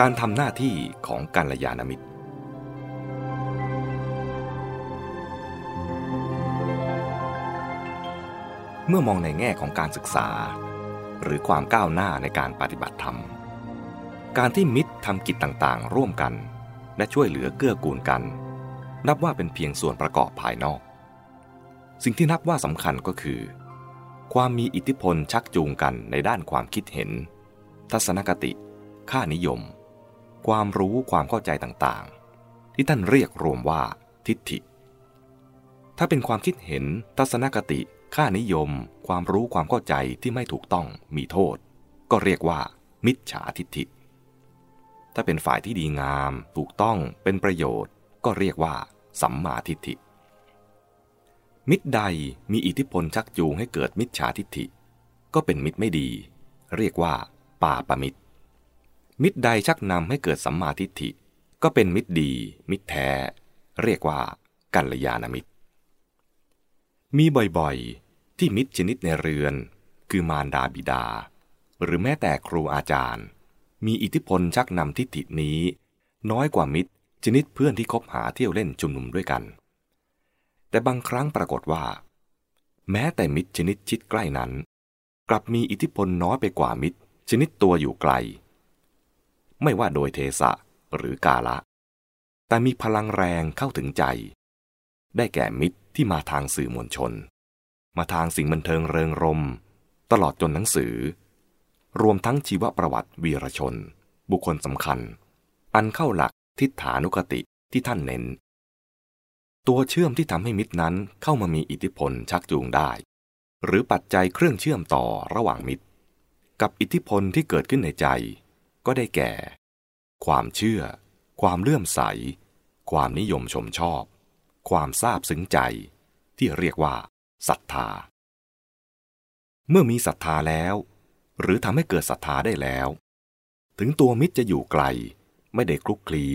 การทำหน้าที่ของกัลยาณมิตร เมื่อมองในแง่ของการศึกษา หรือความก้าวหน้าในการปฏิบัติธรรม การที่มิตรทำกิจต่างๆ ร่วมกัน และช่วยเหลือเกื้อกูลกัน นับว่าเป็นเพียงส่วนประกอบภายนอก สิ่งที่นับว่าสำคัญก็คือ ความมีอิทธิพลชักจูงกันในด้านความคิดเห็น ทัศนคติ ค่านิยม ความรู้ความเข้าใจต่างๆ ที่ท่านเรียกรวมว่าทิฏฐิ ถ้าเป็นความคิดเห็นทัศนคติ ค่านิยม ความรู้ความเข้าใจที่ไม่ถูกต้องมีโทษ ก็เรียกว่า มิจฉาทิฏฐิ ถ้าเป็นฝ่ายที่ดีงาม ถูกต้องเป็นประโยชน์ ก็เรียกว่า สัมมาทิฏฐิ มิตรใดมีอิทธิพลชักจูงให้เกิดมิจฉาทิฏฐิ ก็เป็นมิตรไม่ดี เรียกว่า ป่าปมิตร มิตรใดชักนำให้เกิดสัมมาทิฏฐิ ก็เป็นมิตรดี มิตรแท้ เรียกว่ากัลยาณมิตร มีบ่อยๆ ที่มิตรชนิดในเรือน คือมารดาบิดา หรือแม้แต่ครูอาจารย์ มีอิทธิพลชักนำทิฏฐินี้ น้อยกว่ามิตรชนิดเพื่อนที่คบหาเที่ยวเล่นชุมนุมด้วยกัน แต่บางครั้งปรากฏว่า แม้แต่มิตรชนิดชิดใกล้นั้น กลับมีอิทธิพลน้อยไปกว่ามิตร ชนิดตัวอยู่ไกล ไม่ว่าโดยเทสะหรือกาละ แต่มีพลังแรงเข้าถึงใจ ได้แก่มิตรที่มาทางสื่อมวลชน มาทางสิ่งบันเทิงเริงรม ตลอดจนหนังสือ รวมทั้งชีวประวัติวีรชน บุคคลสำคัญ อันเข้าหลักทิฏฐานุกติที่ท่านเน้น ตัวเชื่อมที่ทำให้มิตรนั้นเข้ามามีอิทธิพลชักจูงได้ หรือปัจจัยเครื่องเชื่อมต่อระหว่างมิตร กับอิทธิพลที่เกิดขึ้นในใจ ก็ได้แก่ ความเชื่อ ความเลื่อมใส ความนิยมชมชอบ ความซาบซึ้งใจ ที่เรียกว่าศรัทธา เมื่อมีศรัทธาแล้ว หรือทำให้เกิดศรัทธาได้แล้ว ถึงตัวมิตรจะอยู่ไกล ไม่ได้คลุกคลี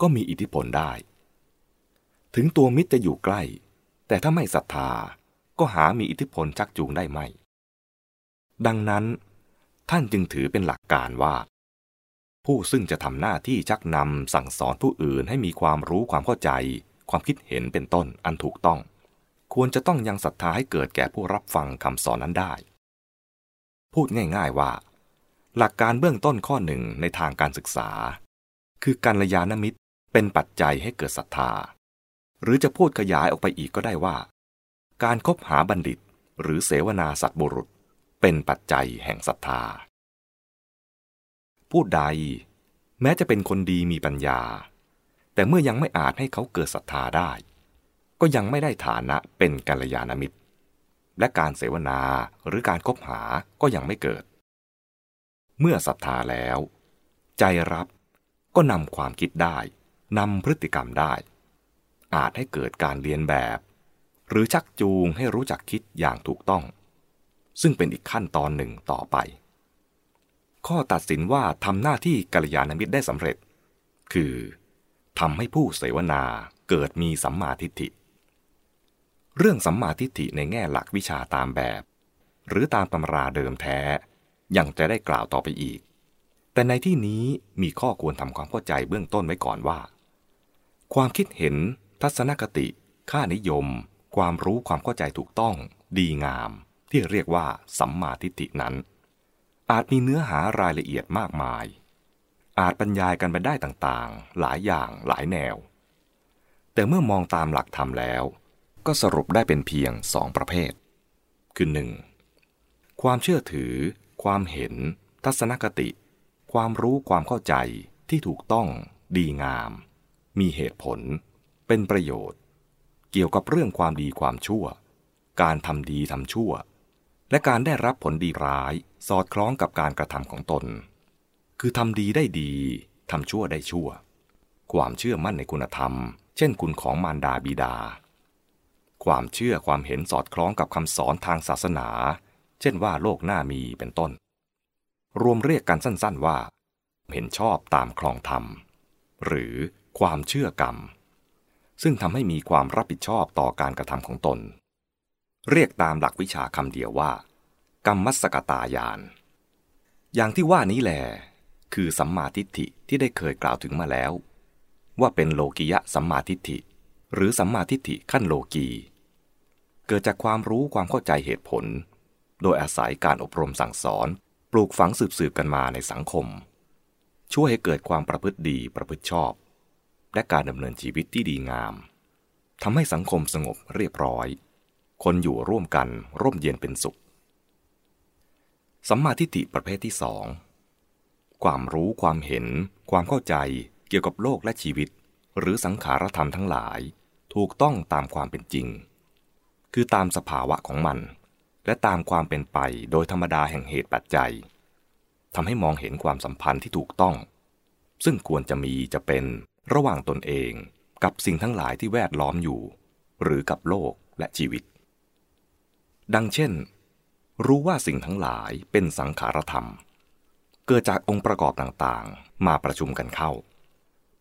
ก็มีอิทธิพลได้ ถึงตัวมิตรจะอยู่ใกล้ แต่ถ้าไม่ศรัทธาก็หามีอิทธิพลชักจูงได้ไม่ ดังนั้นท่านจึงถือเป็นหลักการว่า ผู้ซึ่งจะทำหน้าที่ชักนำสั่งสอนผู้อื่นให้มีความรู้ความเข้าใจ ความคิดเห็นเป็นต้นอันถูกต้อง ควรจะต้องยังศรัทธาให้เกิดแก่ผู้รับฟังคำสอนนั้นได้ พูดง่ายๆว่า หลักการเบื้องต้นข้อหนึ่งในทางการศึกษา คือการยานมิตรเป็นปัจจัยให้เกิดศรัทธา หรือจะพูดขยายออกไปอีกก็ได้ว่า การคบหาบัณฑิตหรือเสวนาสัตบุรุษ เป็นปัจจัยแห่งศรัทธา ผู้ใด แม้จะเป็นคนดีมีปัญญา แต่เมื่อยังไม่อาจให้เขาเกิดศรัทธาได้ ก็ยังไม่ได้ฐานะเป็นกัลยาณมิตร และการเสวนาหรือการคบหาก็ยังไม่เกิด เมื่อศรัทธาแล้ว ใจรับก็นำความคิดได้นำพฤติกรรมได้ อาจให้เกิดการเรียนแบบ หรือชักจูงให้รู้จักคิดอย่างถูกต้อง ซึ่งเป็นอีกขั้นตอนหนึ่งต่อไป ข้อตัดสินว่าทำหน้าที่กัลยาณมิตรได้สำเร็จ คือทำให้ผู้เสวนาเกิดมีสัมมาทิฏฐิ เรื่องสัมมาทิฏฐิในแง่หลักวิชาตามแบบ หรือตามตำราเดิมแท้ยังจะได้กล่าวต่อไปอีก แต่ในที่นี้มีข้อควรทำความเข้าใจเบื้องต้นไว้ก่อนว่า ความคิดเห็น ทัศนคติ ค่านิยม ความรู้ความเข้าใจถูกต้อง ดีงาม ที่เรียกว่าสัมมาทิฏฐินั้น อาจมีเนื้อหารายละเอียดมากมาย อาจบรรยายกันไปได้ต่างๆ หลายอย่างหลายแนว แต่เมื่อมองตามหลักธรรมแล้ว ก็สรุปได้เป็นเพียงสองประเภท คือหนึ่งความเชื่อถือ ความเห็น ทัศนคติ ความรู้ความเข้าใจที่ถูกต้องดีงาม มีเหตุผล เป็นประโยชน์ เกี่ยวกับเรื่องความดีความชั่ว การทำดีทำชั่ว และการได้รับผลดีร้ายสอดคล้องกับการกระทำของตน คือทำดีได้ดีทำชั่วได้ชั่ว ความเชื่อมั่นในคุณธรรม เช่นคุณของมารดาบิดา ความเชื่อความเห็นสอดคล้องกับคำสอนทางศาสนา เช่นว่าโลกหน้ามีเป็นต้น รวมเรียกกันสั้นๆว่า เห็นชอบตามคลองธรรม หรือความเชื่อกรรม ซึ่งทำให้มีความรับผิดชอบต่อการกระทำของตน เรียกตามหลักวิชาคำเดียวว่า กรรมมัสกตายาน อย่างที่ว่านี้แหลคือสัมมาทิฏฐิที่ได้เคยกล่าวถึงมาแล้ว ว่าเป็นโลกิยะสัมมาทิฏฐิ หรือสัมมาทิฏฐิขั้นโลกี เกิดจากความรู้ความเข้าใจเหตุผล โดยอาศัยการอบรมสั่งสอน ปลูกฝังสืบๆกันมาในสังคม ช่วยให้เกิดความประพฤติดีประพฤติชอบ และการดำเนินชีวิตที่ดีงามทำให้สังคมสงบเรียบร้อย คนอยู่ร่วมกันร่มเย็นเป็นสุข สัมมาทิฏฐิประเภทที่สองความรู้ความเห็น ความเข้าใจเกี่ยวกับโลกและชีวิต หรือสังขารธรรมทั้งหลาย ถูกต้องตามความเป็นจริง คือตามสภาวะของมัน และตามความเป็นไปโดยธรรมดาแห่งเหตุปัจจัยทำให้มองเห็นความสัมพันธ์ที่ถูกต้อง ซึ่งควรจะมีจะเป็นระหว่างตนเองกับสิ่งทั้งหลายที่แวดล้อมอยู่ หรือกับโลกและชีวิต ดังเช่น รู้ว่าสิ่งทั้งหลายเป็นสังขารธรรม เกิดจากองค์ประกอบต่างๆ มาประชุมกันเข้า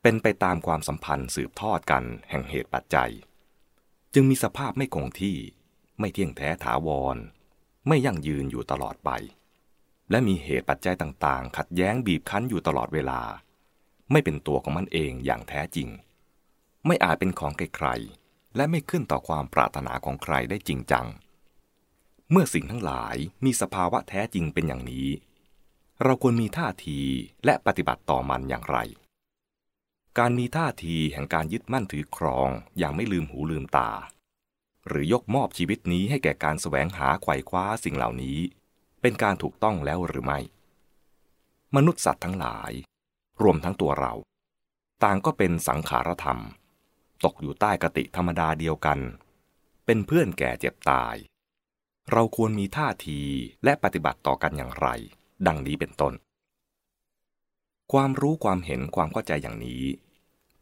เป็นไปตามความสัมพันธ์สืบทอดกันแห่งเหตุปัจจัย จึงมีสภาพไม่คงที่ ไม่เที่ยงแท้ถาวร ไม่ยั่งยืนอยู่ตลอดไป และมีเหตุปัจจัยต่างๆ ขัดแย้งบีบคั้นอยู่ตลอดเวลา ไม่เป็นตัวของมันเองอย่างแท้จริง ไม่อาจเป็นของใครๆและไม่ขึ้นต่อความปรารถนาของใครได้จริงจัง เมื่อสิ่งทั้งหลายมีสภาวะแท้จริงเป็นอย่างนี้ เราควรมีท่าทีและปฏิบัติต่อมันอย่างไร การมีท่าทีแห่งการยึดมั่นถือครองอย่างไม่ลืมหูลืมตา หรือยกมอบชีวิตนี้ให้แก่การแสวงหาไขว่คว้าสิ่งเหล่านี้ เป็นการถูกต้องแล้วหรือไม่ มนุษย์สัตว์ทั้งหลาย รวมทั้งตัวเรา ต่างก็เป็นสังขารธรรม ตกอยู่ใต้กติธรรมดาเดียวกัน เป็นเพื่อนแก่เจ็บตาย เราควรมีท่าทีและปฏิบัติต่อกันอย่างไร ดังนี้เป็นต้น ความรู้ความเห็นความเข้าใจอย่างนี้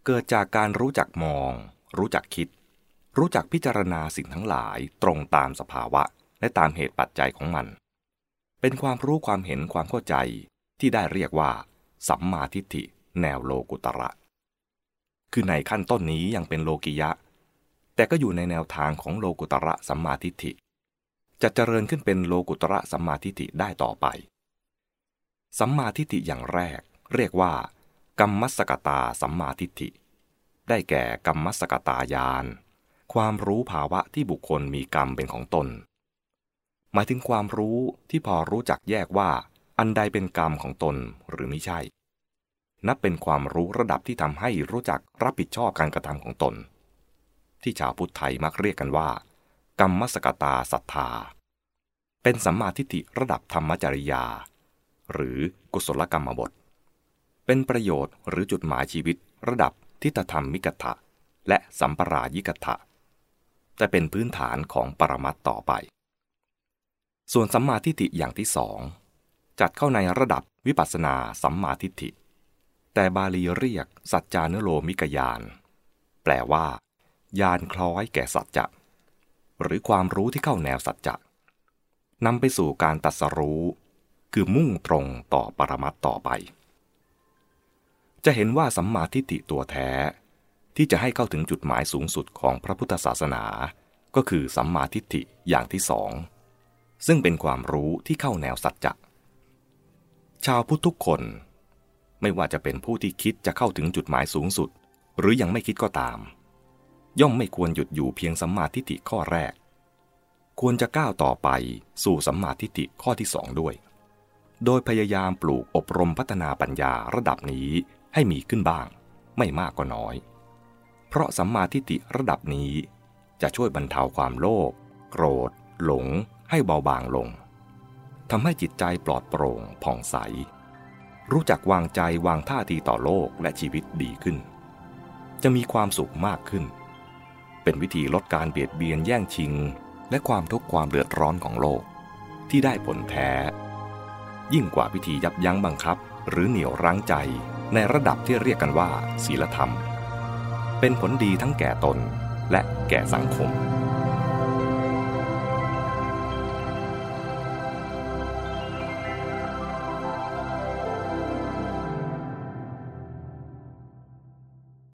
เกิดจากการรู้จักมอง รู้จักคิด รู้จักพิจารณาสิ่งทั้งหลายตรงตามสภาวะและตามเหตุปัจจัยของมัน เป็นความรู้ความเห็นความเข้าใจที่ได้เรียกว่า สัมมาทิฏฐิ แนวโลกุตระ คือในขั้นต้นนี้ยังเป็นโลกิยะ แต่ก็อยู่ในแนวทางของโลกุตระสัมมาทิฏฐิ จะเจริญขึ้นเป็นโลกุตระสัมมาทิฏฐิได้ต่อไป สัมมาทิฏฐิอย่างแรก เรียกว่ากัมมัสกตาสัมมาทิฏฐิ ได้แก่กัมมัสกตายาน ความรู้ภาวะที่บุคคลมีกรรมเป็นของตน หมายถึงความรู้ที่พอรู้จักแยกว่า อันใดเป็นกรรมของตนหรือไม่ใช่ นับเป็นความรู้ระดับที่ทำให้รู้จักรับผิดชอบการกระทำของตน ที่ชาวพุทธไทยมักเรียกกันว่า กรรมสกตาศรัทธา เป็นสัมมาทิฏฐิระดับธรรมจริยา หรือกุศลกรรมบท เป็นประโยชน์หรือจุดหมายชีวิตระดับทิฏฐธรรมมิกถะและสัมปรายิกถะแต่เป็นพื้นฐานของปรมัตต่อไป ส่วนสัมมาทิฏฐิอย่างที่สองจัดเข้าในระดับวิปัสสนาสัมมาทิฏฐิ แต่บาลีเรียกสัจจานุโลมิกยาน แปลว่า ยานคล้อยแก่สัจจะ หรือความรู้ที่เข้าแนวสัจจะนำไปสู่การตัดสรู้ คือมุ่งตรงต่อปรมัตต่อไป จะเห็นว่าสัมมาทิฏฐิตัวแท้ ที่จะให้เข้าถึงจุดหมายสูงสุดของพระพุทธศาสนา ก็คือสัมมาทิฏฐิอย่างที่สอง ซึ่งเป็นความรู้ที่เข้าแนวสัจจะชาวพุทธทุกคน ไม่ว่าจะเป็นผู้ที่คิดจะเข้าถึงจุดหมายสูงสุด หรือยังไม่คิดก็ตาม ย่อมไม่ควรหยุดอยู่เพียงสัมมาทิฏฐิข้อแรก ควรจะก้าวต่อไปสู่สัมมาทิฏฐิข้อที่สองด้วย โดยพยายามปลูกอบรมพัฒนาปัญญาระดับนี้ให้มีขึ้นบ้าง ไม่มากก็น้อย เพราะสัมมาทิฏฐิระดับนี้ จะช่วยบรรเทาความโลภโกรธ หลง ให้เบาบางลงทำให้จิตใจปลอดโปร่งผ่องใส รู้จักวางใจวางท่าทีต่อโลกและชีวิตดีขึ้น จะมีความสุขมากขึ้น เป็นวิธีลดการเบียดเบียนแย่งชิง และความทุกข์ความเดือดร้อนของโลก ที่ได้ผลแท้ ยิ่งกว่าวิธียับยั้งบังคับ หรือเหนี่ยวรั้งใจในระดับที่เรียกกันว่าศีลธรรม เป็นผลดีทั้งแก่ตนและแก่สังคม